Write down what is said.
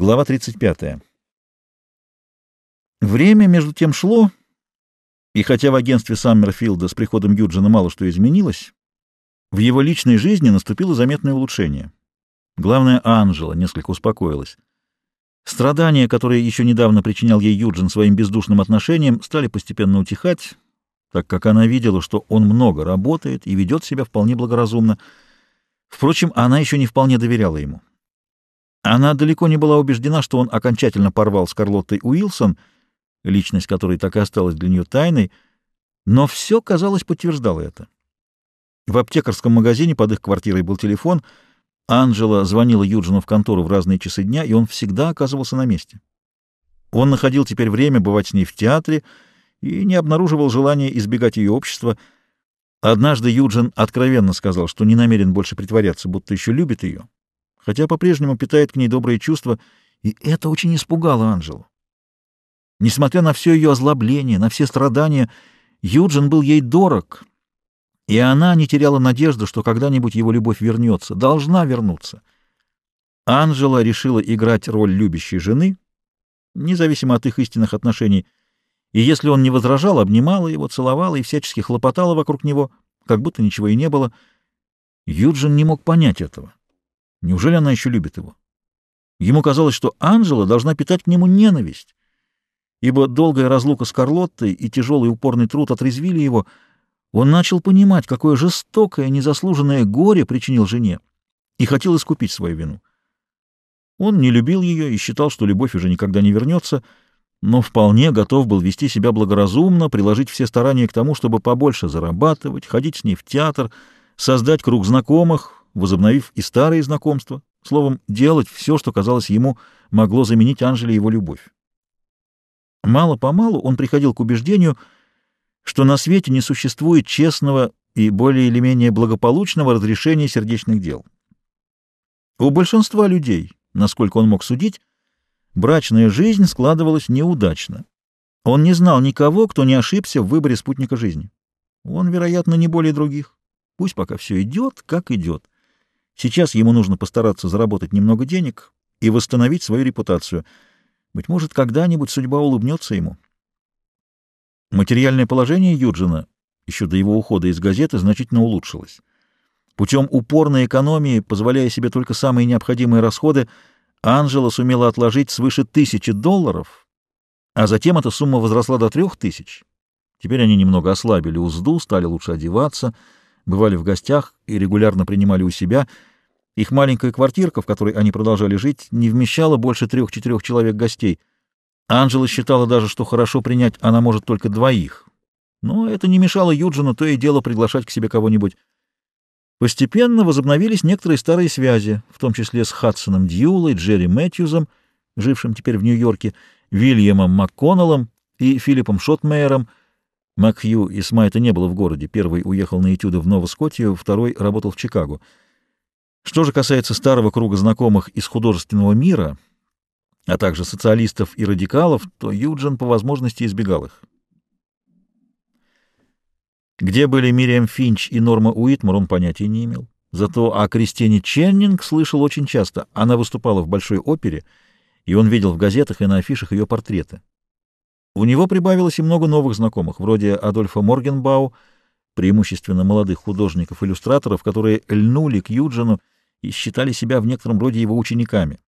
Глава 35. Время между тем шло, и хотя в агентстве Саммерфилда с приходом Юджина мало что изменилось, в его личной жизни наступило заметное улучшение. Главное, Анжела несколько успокоилась. Страдания, которые еще недавно причинял ей Юджин своим бездушным отношением, стали постепенно утихать, так как она видела, что он много работает и ведет себя вполне благоразумно. Впрочем, она еще не вполне доверяла ему. Она далеко не была убеждена, что он окончательно порвал с Карлоттой Уилсон, личность которой так и осталась для нее тайной, но все, казалось, подтверждало это. В аптекарском магазине под их квартирой был телефон — Анжела звонила Юджину в контору в разные часы дня, и он всегда оказывался на месте. Он находил теперь время бывать с ней в театре и не обнаруживал желания избегать ее общества. Однажды Юджин откровенно сказал, что не намерен больше притворяться, будто еще любит ее, хотя по-прежнему питает к ней добрые чувства, и это очень испугало Анжелу. Несмотря на все ее озлобление, на все страдания, Юджин был ей дорог — и она не теряла надежды, что когда-нибудь его любовь вернется, должна вернуться. Анжела решила играть роль любящей жены, независимо от их истинных отношений, и если он не возражал, обнимала его, целовала и всячески хлопотала вокруг него, как будто ничего и не было. Юджин не мог понять этого. Неужели она еще любит его? Ему казалось, что Анжела должна питать к нему ненависть, ибо долгая разлука с Карлоттой и тяжелый упорный труд отрезвили его — он начал понимать, какое жестокое, незаслуженное горе причинил жене, и хотел искупить свою вину. Он не любил ее и считал, что любовь уже никогда не вернется, но вполне готов был вести себя благоразумно, приложить все старания к тому, чтобы побольше зарабатывать, ходить с ней в театр, создать круг знакомых, возобновив и старые знакомства, словом, делать все, что, казалось ему, могло заменить Анжеле его любовь. Мало-помалу он приходил к убеждению — что на свете не существует честного и более или менее благополучного разрешения сердечных дел. У большинства людей, насколько он мог судить, брачная жизнь складывалась неудачно. Он не знал никого, кто не ошибся в выборе спутника жизни. Он, вероятно, не более других. Пусть пока все идет, как идет. Сейчас ему нужно постараться заработать немного денег и восстановить свою репутацию. Быть может, когда-нибудь судьба улыбнется ему. Материальное положение Юджина еще до его ухода из газеты значительно улучшилось. Путем упорной экономии, позволяя себе только самые необходимые расходы, Анжела сумела отложить свыше тысячи долларов, а затем эта сумма возросла до трех тысяч. Теперь они немного ослабили узду, стали лучше одеваться, бывали в гостях и регулярно принимали у себя. Их маленькая квартирка, в которой они продолжали жить, не вмещала больше трех-четырех человек гостей — Анжела считала даже, что хорошо принять она может только двоих. Но это не мешало Юджину то и дело приглашать к себе кого-нибудь. Постепенно возобновились некоторые старые связи, в том числе с Хадсоном Дьюлой, Джерри Мэтьюзом, жившим теперь в Нью-Йорке, Вильямом МакКоннеллом и Филиппом Шотмейером. Макхью и Смайта не было в городе. Первый уехал на этюды в Новоскотию, второй работал в Чикаго. Что же касается старого круга знакомых из художественного мира — а также социалистов и радикалов, то Юджин по возможности избегал их. Где были Мириам Финч и Норма Уитмор, он понятия не имел. Зато о Кристине Ченнинг слышал очень часто. Она выступала в Большой опере, и он видел в газетах и на афишах ее портреты. У него прибавилось и много новых знакомых, вроде Адольфа Моргенбау, преимущественно молодых художников-иллюстраторов, которые льнули к Юджину и считали себя в некотором роде его учениками.